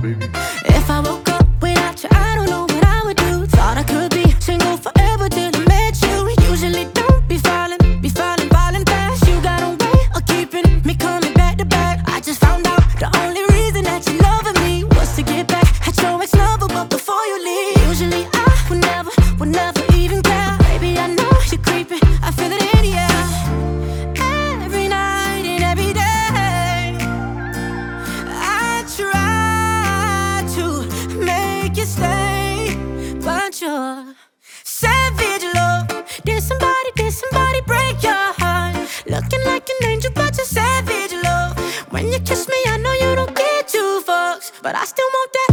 Baby. If I woke you about your savage love. When you kiss me, I know you don't get two fucks, but I still want that.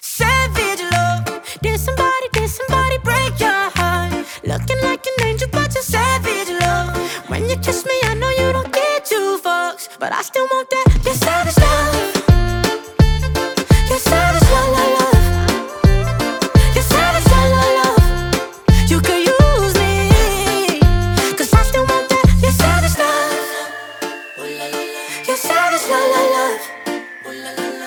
Savage love. Did somebody, did somebody break your heart? Looking like an angel, but you're savage love. When you kiss me, I know you don't get two fucks, but I still want that. You're savage love. Savage love, love, love. Savage love. You could use I still want that. Savage love. Savage love.